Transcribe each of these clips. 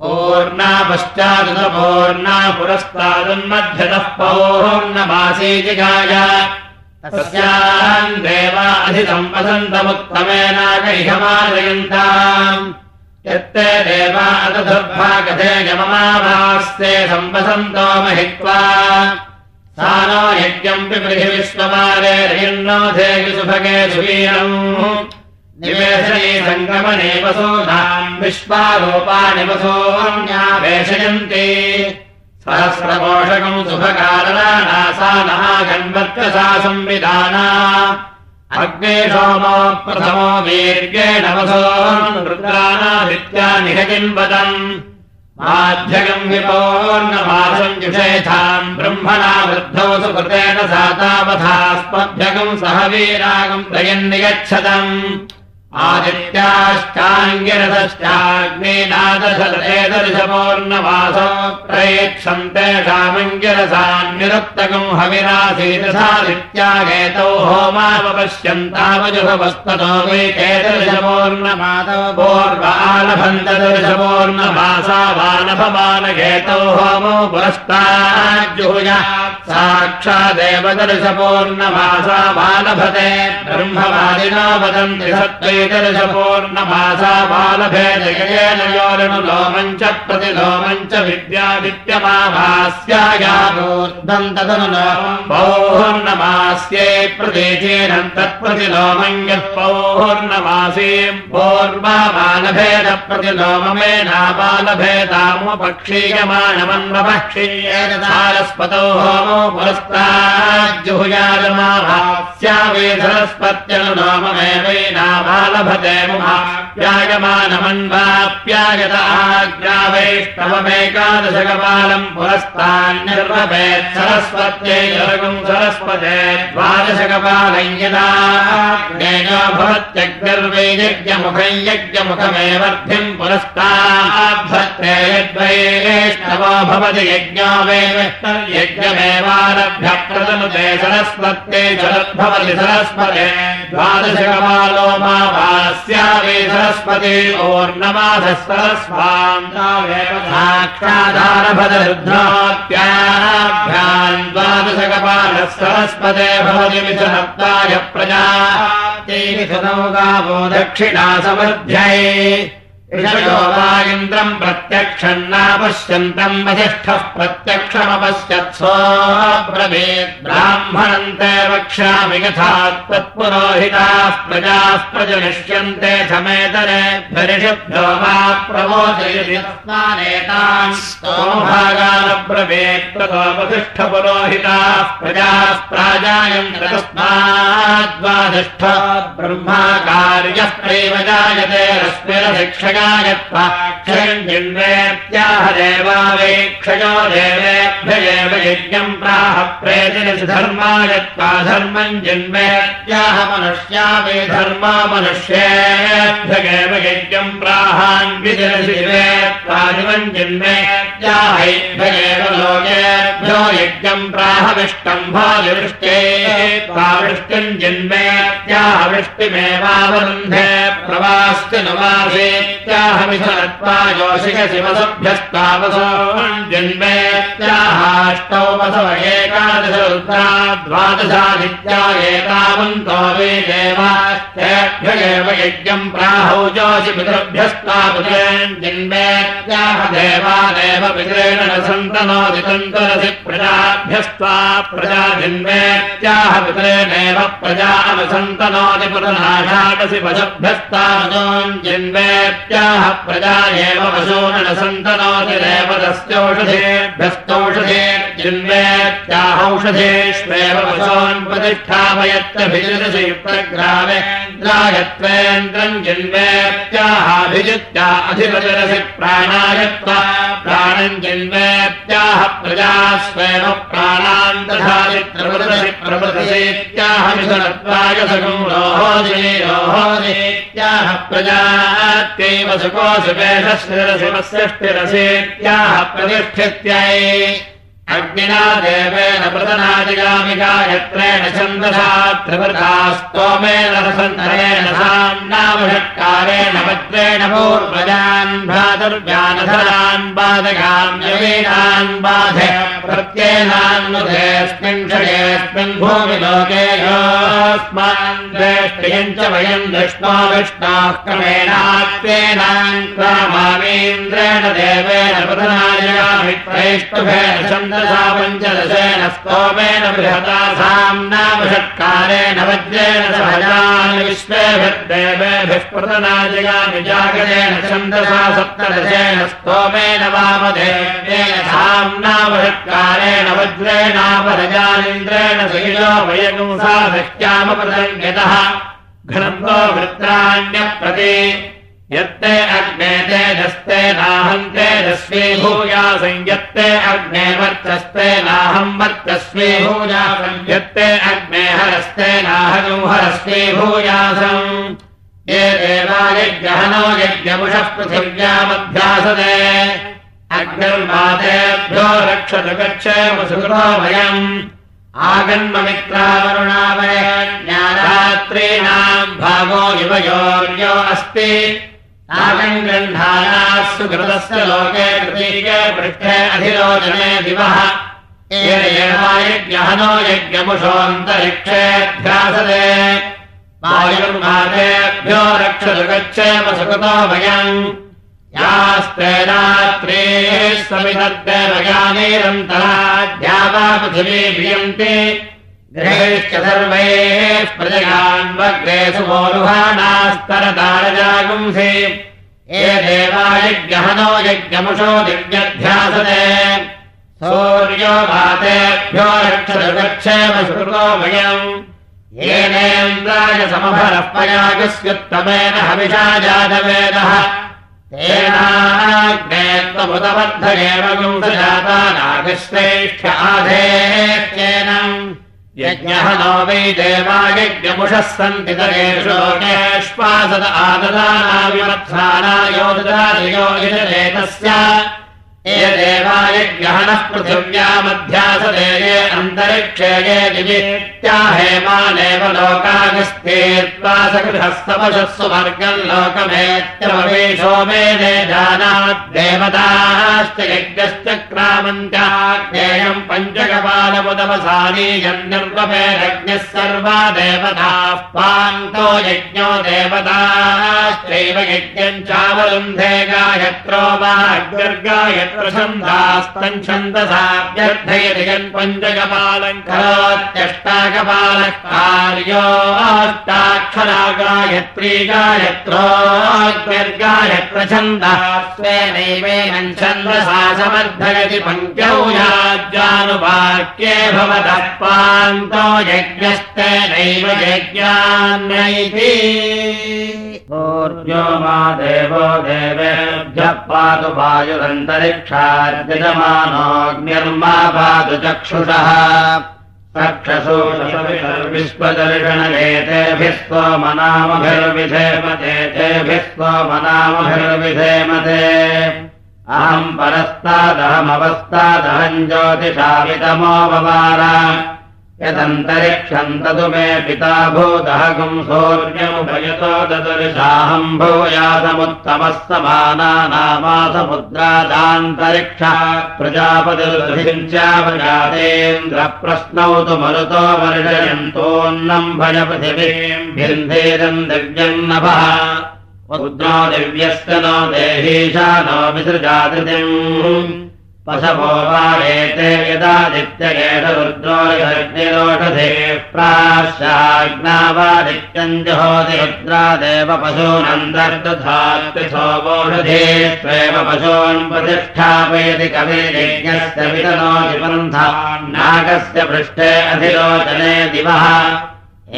पूर्णा पश्चादुतपूर्णा पुरस्तादुन्मध्यतः पौर्णमासी जिगाय तस्याम् देवा अधिसम्पसन्तमुत्तमेनाकैहमादयन्ताम् यत्ते देवा अदुर्भागधे यममाभास्ते सम्पसन्तो महित्वा। सा नो यज्ञम् पिबृहि विश्वमारे रयन्नोधेति सुभगे सुवीरम् निवेशने सङ्गमने वसूनाम् विश्वारूपाणि वसून्यावेशयन्ति सहस्रपोषकम् शुभकारणा नः गन्वत्कसा संविधाना। अग्ने सोमो प्रथमो वीर्येण वसो रुद्राणादित्या निहजिन्वदम् माध्यगम् विपोर्णमासम् जुषेथाम् ब्रह्मणा वृद्धौ सुकृतेन सा तावथास्मभ्यगम् सह वीरागम् प्रयन्नियच्छतम् आदित्याश्चाङ्गिरसश्चाग्नेनादशेदर्शपोर्णवासो प्रयेक्षन्तेषामङ्गिरसान्निरुक्तकम् हविरासीदसादित्यागेतौ होमावपश्यन्तावजुभवस्ततो वै केदर्शपोर्णमादव पूर्वालभन्तदर्शपोर्णमासा वानभमानगेतौ होमो पुरस्ताज्जुहुय साक्षादेव दर्शपोर्णमासा वालभते ब्रह्मवादिनो वदन्ति सत्त्वै दर्शपूर्णमासा बालभेदयेन योरणुलोमम् च प्रतिलोमम् च विद्यादित्यमाभास्यायामूर्धम् तदनुलोमम् पौर्णमास्यै प्रदेशेन तत्प्रतिलोमम् यः पौर्णमासीम् पूर्वा बालभेद बालभेदामुपक्षीयमाणमन्वपक्षीयेन सारस्पतौ होमो पुरस्ताज्जुहुयाजमाभास्या वे बालभते मुहाप्यायमानमन्वाप्यायत आज्ञावैष्णवमेकादशकपालम् पुरस्तान्निर्वपेत् सरस्वत्यै जगम् सरस्वते द्वादशकपालम् यदा भवत्यग्निर्वै यज्ञमुखम् यज्ञमुखमेवर्धिम् पुरस्ताभ्यत्रे यद्वैष्णवो भवति यज्ञो वै यज्ञमेवारभ्य प्रदनुते सरस्वत्यै जलद्भवति सरस्वते द्वादशकपालो मा स्यावे सरस्वती ओर्णमाधः सरस्वाम् साक्षाधारभदरुद्धाप्याभ्याम् द्वादशकपालः सरस्वते भवति मिथुनत्वाय प्रजा गावो दक्षिणा समर्थ्यै ऋषयो वा इन्द्रम् प्रत्यक्षम् नापश्यन्तम् वसिष्ठः प्रत्यक्षमपश्यत्सोऽब्रवीत् ब्राह्मणन्ते वक्ष्यामि यथा त्वत्पुरोहिताः प्रजाः प्रजनिष्यन्ते समेतरे ऋषिभ्यो वा प्रमोदयति तस्मानेतान् स्तोमभागानब्रवीत् ततो वसिष्ठपुरोहिताः प्रजाः प्राजायन्त तस्माद्वाधिष्ठ प्रैव जायते रश्मिरशिक्षया जिन्वेत्याह देवावेक्षयो देवेभ्य एव यज्ञम् प्राह प्रेतिनिसि धर्मायत्वा धर्मम् जिन्वेत्याह मनुष्या वे धर्मा मनुष्येभ्यगेव यज्ञम् प्राहान्विजनसि वेत्वादिवम् जिन्वेत्याहैभ्यगेव लोकेभ्यो यज्ञम् प्राहविष्टम् भाविवृष्टे त्वावृष्टिम् जिन्वेत्याह वृष्टिमेवावरुन्धे प्रवास्य नुवासेत् मिथुनत्वा योषिक शिवसभ्यस्तावसो जन्मेत्याहाष्टौ वसव द्वादशादित्या एतावन्तो वे देवाभ्य एव यज्ञम् प्राहौ जोषि पितृभ्यस्तापुत्रेन् जन्मेत्याह देवादेव पितरेण न सन्तनोति तन्तरसि प्रजाभ्यस्त्वा प्रजा जन्मेत्याह पितरेणेव प्रजा अनुसन्तनोति पुरनाषाडसि वशभ्यस्ताजोन् जन्मेत्याह प्रजा एव वशून न सन्तनोति देवतस्यौषधेभ्यस्तौषधे जिन्वेत्याहौषधेष्वेव वशोन्प्रतिष्ठापयत्यभिजितसि युक्तग्रामे रायत्वेन्द्रम् जिन्वेत्याहाभिजित्या अधिपतिरसि प्राणायत्वा प्राणम् जिन्वेत्याह प्रजा स्वेव प्राणान् दधाति प्रवृतसि रोहोदे रोहोदेत्याह प्रजात्यैव प्रतिष्ठित्यै। अग्निना देवेन प्रदनादिगामि गायत्रेण छन्दसा त्रिवृता स्तोमेन रसन्तरेण साम्नामषट्कारेण वज्रेण पूर्वजान् भ्रातुर्व्यानधरान् बाधकान् यवीनान् बाधे प्रत्येनान्नुधेऽस्मिन् क्षयेऽस्मिन् भूमिलोके योऽस्मान् द्वेष्टियम् च वयम् दृष्ट्वा विष्णाः देवेन प्रदनादिगामित्रैष्टुभेन छन्द पञ्चदशेन स्तोमेन बृहता साम्नामषट्कारेण वज्रेण सहजान् विश्वेभिर्देवेभिः प्रतनाजगामि जागरेण छन्दसा सप्तदशेन स्तोमेन वामदेवेन साम्नामषट्कारेण वज्रेणापरजानिन्द्रेण वयगुंसा वृत्राण्यप्रति। यत्ते अग्ने तेजस्ते नाहम् तेजस्वी भूया संयत्ते अग्ने वर्चस्ते नाहम् वर्चस्वी भूया संयत्ते अग्ने हरस्ते नाहम् हरस्वी भूयासम् ये देवायज्ञहनो यज्ञमुषः पृथिव्यामध्यासते अग्निर्मातेभ्यो रक्षतु गच्छेमसुकृतो वयम् आगन्ममित्रावरुणावय ज्ञानरात्रीणाम् भागो युवयोर्यो अस्ति। नागम् गृह्णानाः सुकृतस्य लोके प्रतीके पृष्ठे अधिरोचने दिवः। यज्ञहनो रक्षतु गच्छेम सुकृतो भयम् यास्तेनात्रेः समितद्देवयानेरन्तराध्या वा पृथिवी भियन्ते गृहेश्च सर्वैः प्रजगान्वग्रे सुमोरुहाणास्तरतारजागुंसि ये देवायज्ञहनो यज्ञमुषो दिव्यध्यासते। सूर्यो भातेभ्यो श्रुतो वयम् येनेन्द्राय समभरः पयागस्युत्तमेन हविषा जातवेदः आधेत्येनम् यज्ञः नो वै देवायज्ञमुषः सन्ति तरेषु लोकेष्वासद आददानाविवत्साना योददायोगितस्य ये देवायज्ञहनः पृथिव्यामध्यासदे ये अन्तरिक्षे ये दिवित्याहेमानेव लोकागस्तेत्वा सकृधस्तपशस्सु वर्गम् लोकमेत्यववेशो मेने जानाद्देवताश्च यज्ञश्च क्रामन्त्याज्ञेयम् पञ्चकपालमुदवसानी यन्निर्वपेरज्ञः सर्वा देवताः पान्तो यज्ञो देवताश्चैव यज्ञम् चावरुन्धे गायत्रो वा अग्निर्गायत्र छन्दास्तम् छन्दसाभ्यर्थयति यन् पञ्चकपालम् करोत्यष्टाकपालः कार्योष्टाक्षरा गायत्री गायत्रोऽग्निर्गायत्र छन्दः स्वेनैवेन छन्दसा समर्थयति पङ्क्यौ याज्ञानुवाक्ये भवतः पान्तो यज्ञस्तेनैव यज्ञान्नैति ऊर्जो मा देवो देवेभ्यः पातु वायुरन्तरिक्षाद्यजमानोऽग्निर्मा पातु चक्षुषः चक्षुषोविश्वदर्शनगेतेभिः स्वमनामभिर्विधेमते तेभिः स्वमनामभिर्विधेमते। अहम् परस्तादहमवस्तादहम् ज्योतिषामितमो बवार यदन्तरिक्षम् तदु मे पिता भूदहगुम् सौर्यमुभयतो ददर्शाहम् भूयासमुत्तमः समानानामासमुद्रादान्तरिक्षा प्रजापतिरुचावजातेन्द्रप्रश्नौ तु मरुतो वर्षयन्तोऽन्नम् भजपृथिवीम् भिन्धेदम् दिव्यम् नभः। रुद्रो दिव्यस्य नो देहीशा नो विसृजातिम् पशवो वारेते यदादित्यगेष रुद्रो यज्ञरोषधे प्राशाग्नावादित्यम् जहोति रुद्रादेव सोमोषधे स्वेव पशून् प्रतिष्ठापयति कविर्यज्ञस्य वितनो निबन्धा नागस्य पृष्ठे अधिरोचने दिवः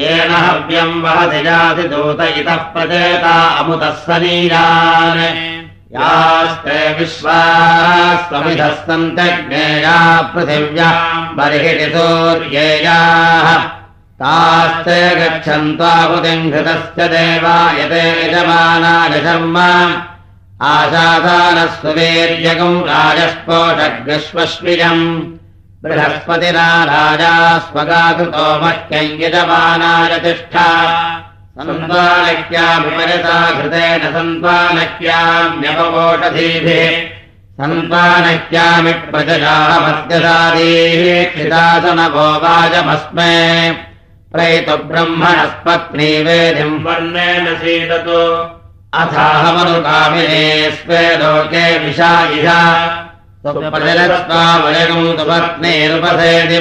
येन हव्यम् वहति जाति दूत इतः प्रचेता अमुतः सनीरान् यास्ते विश्वास्त्वमिधः सन्तज्ञेया बर्हिति सूर्येयाः। तास्ते गच्छन्त्वाहुतिम् घृतस्य देवा यते यजमानाय शर्म आशाधानः सुवीर्यगम् राजस्पोषग्विश्वश्विजम् बृहस्पतिना राजा स्वगाकृतो मह्यम् यजमानाय तिष्ठा सन्त्वानक्याभिपरिता घृतेन सन्त्वानक्याम्यपवोषधीभिः सन्त्वानक्यामि प्रजयामत्यसादीः क्षिदासनभो वाजमस्मे। प्रयतु ब्रह्मणस्पत्नी वेदिम्। वर्णेन सीदतु। अथाहमनुकामिने स्वे लोके विशा इषा प्रजलस्वावयगम् तु पत्नीरुपसेति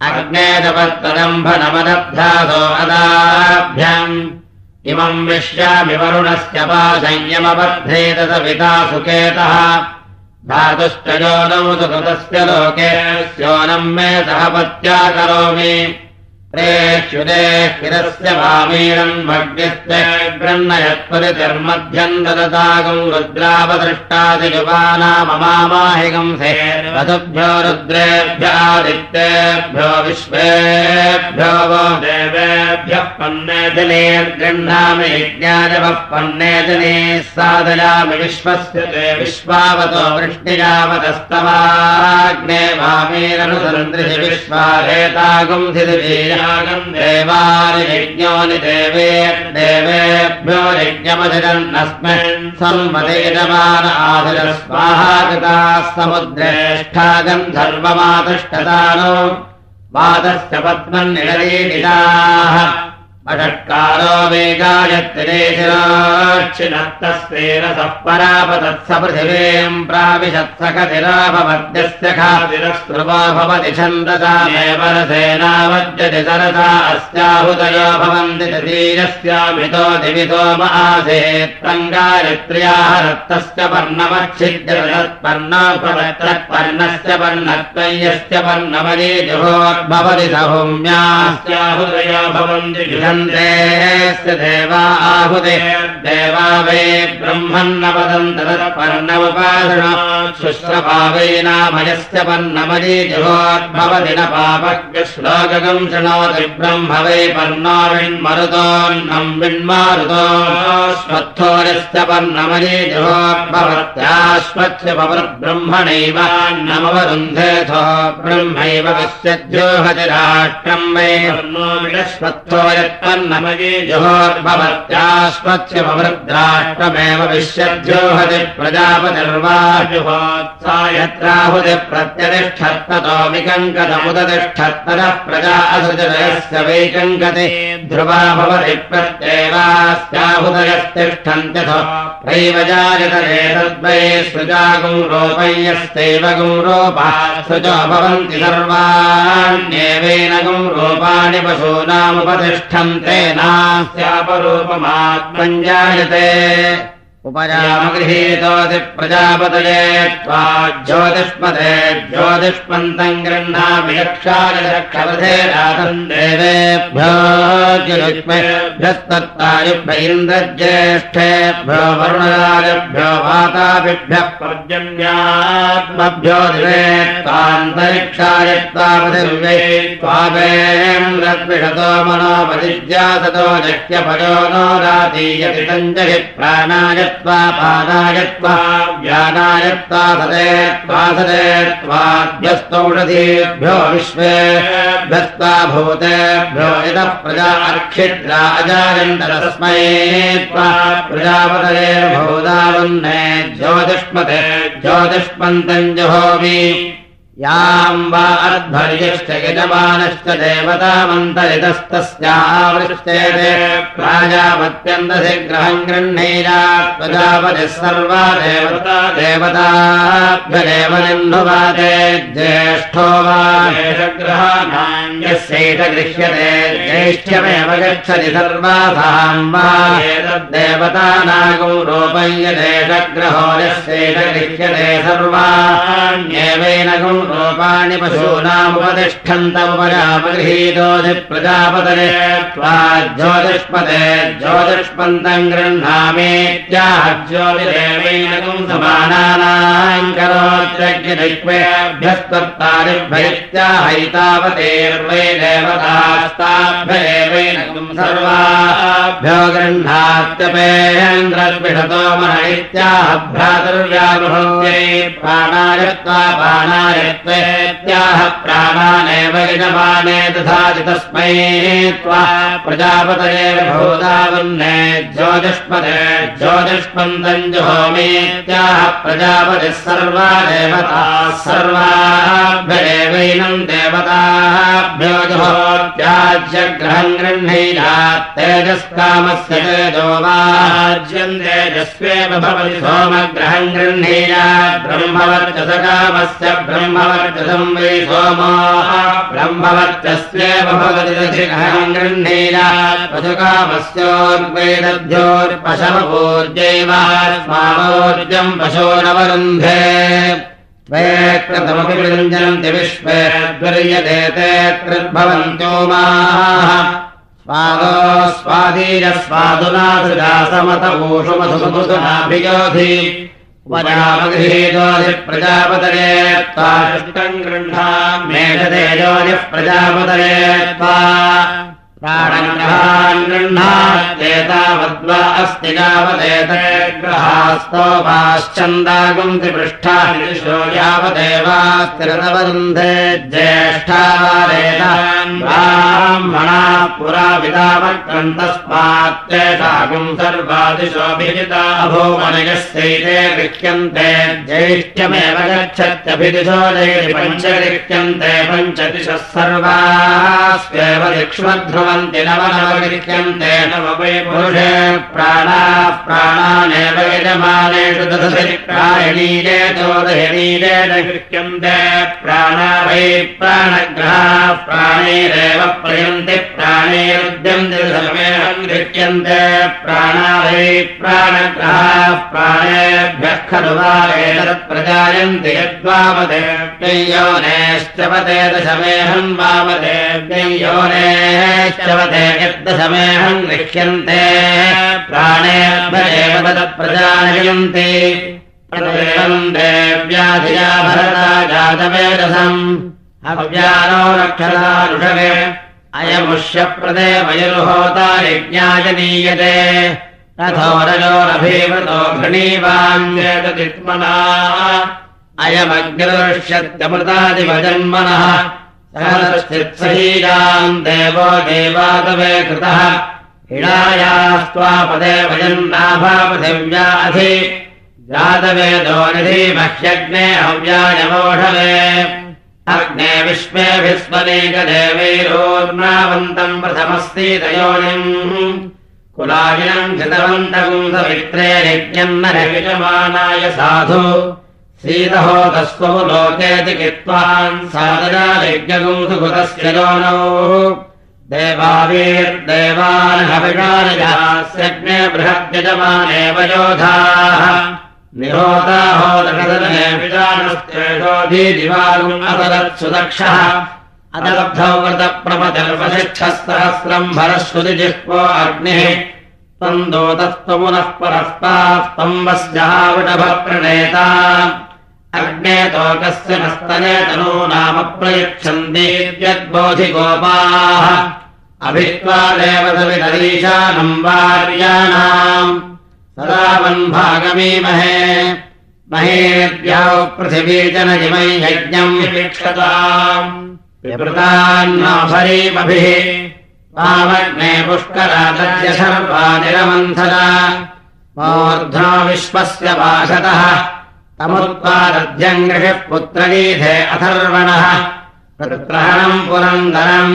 वा अग्नेदपत्तदम्भनमदभ्यासो अदाभ्याम् इमम् विश्यामि वरुणस्य पाशय्यमबद्धेत सविता सुकेतः धातुश्च योनौ सुकृतस्य लोके स्योनम् मे पत्या करोमि प्रेष्युदे स्थिरस्य वामीरम् भग्यस्य गृह्णयत्परितिर्मध्यम् ददतागम् रुद्रावदृष्टादिजुबानाममाहिकम् सेवतुभ्यो रुद्रेभ्यादित्येभ्यो विश्वेभ्यो वो देवेभ्यः पन्ने जने गृह्णामि यज्ञाजवः पन्ने जने सादयामि विश्वस्य ते। विश्वावतो वृष्टियावतस्तवाग्ने वामीरनुसन्दृशि विश्वारेतागुम् धिदिवीर यागम् यज्ञोनि देवे देवेभ्यो यज्ञमधिरन्नस्मिन् संवदेजमान आधिर स्वाहा कृताः समुद्रेष्ठा गन्धर्वमातिष्ठतानो वादस्य पद्मन्निरलीनिदाः अषट्कारो वेगायत्रिरेशिराक्षिणत्तस्तेरसः परापतत्स पृथिवीम् प्राविशत्सखतिराभवद्यस्य खातिरस्कृपो भवति छन्दसामेव रसेनावद्यति सरसा अस्याहुतयो भवन्ति ततीरस्यामितो दिवितो मासेत्तङ्गायत्र्याः रक्तस्य पर्णमच्छिद्य तत्पर्णोपवत्रत्पर्णस्य पर्णत्वय्यस्य पर्णमली जुहोद्भवति स भूम्यास्याहुतयो भवन्ति देवा आहुते। देवा वै ब्रह्मन्न वदन्त तत्पर्णमुपासण शुश्रपावैनामयस्य पर्णमली न पापज्ञश्लोकगम् शृणोति ब्रह्म वै विन्मारुतो। स्वत्थोरस्य पर्णमली जुहोद्भवत्याश्वस्य पवरब्रह्मणैव नमवरुन्धेथो। ब्रह्मैव विश्वज्योहति राष्ट्रम् वै। विडस्वत्थो यत्पन्नमये पवृद्राष्ट्रमेव विश्वज्योहति प्रजापतिर्वाजुहोत्सा यत्राहुति प्रत्यतिष्ठत्ततो विकङ्कतमुदतिष्ठत्तरः प्रजा असृजयस्य वैकङ्कते ध्रुवा भवति सृजागुम् रोपय्यस्यैव गुम् रूपा सृजो भवन्ति सर्वाण्येवेन गुम् रूपाणि पशूनामुपतिष्ठन्ते नास्यापरूपमात्मम् जायते उपजामगृहीतोति प्रजापतये त्वा गृह्णामि यक्षायक्षवधे रातम् देवेभ्यो ज्युष्मेभ्यस्तत्तायुभ्य इन्द्रज्येष्ठेभ्यो वरुणराजभ्यो वाताभिभ्यः पर्जन्यात्मभ्यो दिवे त्वान्तरिक्षाय त्वावेन्द्रद्विषतो मनोपदिज्यासतो जह्यपयो नो रातीयति तञ्जहि प्राणाय त्वा पादाय त्वा व्यानाय त्वा सदे त्वा सदे त्वाभ्यस्तौषधीभ्यो विश्वेभ्यस्त्वा भूतेभ्यो इतः प्रजा अर्क्षिद्राजायन्तरस्मै त्वा, प्रजापतये भूदावन्ने ज्योतिष्मते ज्योतिष्मन्तम् जहोमि। याम् वा अध्वर्यश्च यजमानश्च देवतामन्तरितस्तस्यावृष्टेते। प्राजापत्यन्तशिग्रहम् गृह्णीरा प्रजापतिः सर्वा देवता देवताभ्यदेव निन्धुवाते ज्येष्ठो वा ग्रहाणान्यस्यैष गृह्यते ज्येष्ठ्यमेव गच्छति सर्वासाम् वा। एतद्देवतानागम् रूपय्यदेशग्रहो यस्यैष गृह्यते सर्वाण्येवैनगम् रूपाणि पशूनामुपतिष्ठन्तमुपजापगृहीतोऽधि प्रजापतरे त्वा ज्योतिष्पदे ज्योतिष्पन्तम् गृह्णामेत्याह ज्योतिरेवैनकम् समानानाम् करोत्यग्निभ्यस्तत्तारिभ्यैत्याहैतावतेर्वै सर्वाभ्यो गृह्णात्यपेन्द्रद्विषतो इत्याह भ्रातुर्व्यागृहत्यै प्राणाय त्वा प्राणाय त्वेत्याह प्राणानेव यजमाने दधाति तस्मै त्वा प्रजापतये भूतावन्ने ज्योतिष्पदे ज्योतिष्पन्दम् जुहोमेत्याह प्रजापतिः सर्वा देवताः सर्वाभ्येवैनम् देवताभ्यो जुहोत्याज्यग्रहम् गृह्णीयात् तेजस्कामस्य तेजो वाज्यम् तेजस्वेव भवति सोमग्रहम् गृह्णीयात् ब्रह्मवर्चसकामस्य वै दधिग्रहम् गृह्णीयात् पशुकामस्योर्वैदभ्योर्पशवपूर्जैवास्मामोर्जम् पशोरवरुन्धे त्वेक्रतमपि विरञ्जनन्ति विश्वे द्वर्यते ते स्वादो स्वादीय स्वादुना सृजासमत ऊषुमधुमधुनाभियोधि उपजामगृहीतोऽधिः प्रजापतये त्वाष्टम् गृह्णाम्। मेघतेजोऽधिः प्रजापतये त्वा प्राणग्रहान् गृह्णात्येतावद्वा अस्ति यावदेते ग्रहास्तोपाश्चन्दागुन्ति पृष्ठानि दिशो यावदेवास्तिरतवरुन्धे ज्येष्ठावारेतान् ब्राह्मणा पुरा सर्वादिशोऽभिजिता अभूमनयस्यैते गृह्यन्ते ज्येष्ठ्यमेव गच्छत्यभिदिशो जयति पञ्च गृह्यन्ते पञ्चदिशः सर्वास्वेव दिक्ष्मध्रुव भवन्ति नवनवगृह्यन्ते। नव वै पुरुषे प्राणाः प्राणानेव यजमानेषु दधति प्रायणीरे चोदयनीरे न गृह्यन्ते। प्राणा वै प्राणग्रहाः प्राणैरेव प्रयन्ति। प्राणैरुद्यन्ति सर्वेऽहम् गृह्यन्ते प्राणा वै प्राणग्रहाः प्राणेभ्यः खलु वारेतत् प्रजायन्ति। यद्वावदेव्ययोनेश्च वदे दशमेऽहम् वामदेव्ययोनेश्च वदे यद्दशमेऽहम् गृह्यन्ते प्राणेभ्येव तत्प्रजायन्ति देव्याधिया भरता जातवेदसम् अव्यानो रक्षसारुषवे। अयमुष्यप्रदे वयुर्होता यज्ञायनीयते रथोरजोरभीवृतो घृणीवाङ्गेतदित्मना अयमग्निर्ष्यत्यमृतादिवजन्मनः सहस्थित्सहीयाम् देवो देवादवे कृतः। हिडायास्त्वापदे वजन्नाभापथिव्या अधि। जातवेदो निधि मह्यग्ने हव्यायमोषवे अग्ने विश्वेभिस्मनेकदेवैरोर्नावन्तम् प्रथमस्तीतयोनिम् कुलायिनम् घृतवन्तम् सवित्रे यज्ञम् न यजमानाय साधु कित्वान् योनौ देवावीर्देवान् हविषानयास्यग्ने बृहद्यजमानेव योधाः निहोताहो दशदने विजानस्तेषोधीदिवागुम् अतदत्सुदक्षः। अदब्धौ व्रतप्रपतिर्वशिक्षःसहस्रम् भरश्रुतिजिह्वो अग्निः। त्वम् दोतस्त्वमुनः परस्तास्तम्बस्याविटभप्रणेता अग्ने तोकस्य नस्तने तनो नाम प्रयच्छन्ति यद्बोधिगोपाः अभित्वा देवसवितरीशानम् वार्याणाम्। सदा वन्भागमीमहे। महेद्याौ पृथिवी जनजिमै यज्ञम् विवीक्षताम् विवृतान्नाभरीमभिः पावग्ने पुष्करादस्य सर्वानिरमन्थरा मूर्ध्नो विश्वस्य वासतः तमुत्पादध्यङ्गृषः पुत्रगीधे अथर्वणः। प्रहणम् पुरन्दरम्।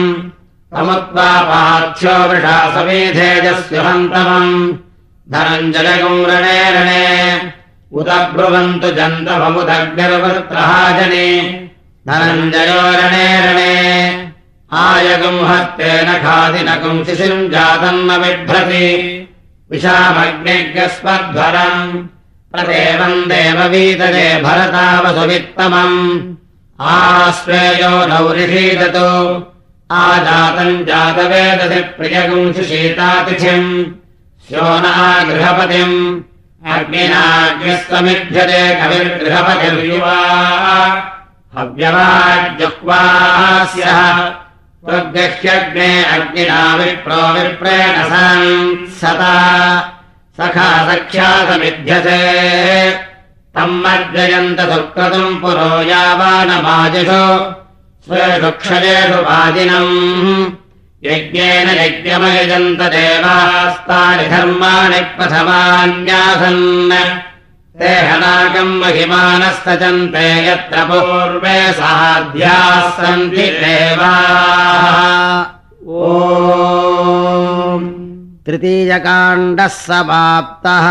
तमुत्वा पार्थ्यो वृषा समेधेजस्युहन्तमम् धनञ्जलगुम् रणे रणे उत ब्रुवन्तु जन्तममुदग्निर्वृत्रः जने धनञ्जयो रणे रणे आयगुंहत्तेन खादिनकुम् शिशिम् जातम् न बिभ्रति। विशामग्निज्ञस्मध्वरम् प्रदेवम् देववीतरे भरतावसुवित्तमम्। आस्वेयो नौरिषीदतु आजातम् जातवेदसि प्रियगुंशिशीतातिथिम् श्योनः गृहपतिम् अग्निनाग्निस्तमिभ्यते कविर्गृहपतिर्युवा। त्वग्गह्यग्ने अग्निना विप्रो विप्रेण सता सखा सख्या समिध्यसे सम्मर्जयन्त सुक्रतुम् पुरो यावानमाजिषु। स्वेषु क्षयेषु वाजिनम् यज्ञेन यज्ञमयजन्त देवास्तानि धर्माणि प्रथमान्यासन्। ते हनाकम् महिमानस्तचन्ते यत्र पूर्वे साध्याः सन्ति देवाः। ओ तृतीयकाण्डः समाप्तः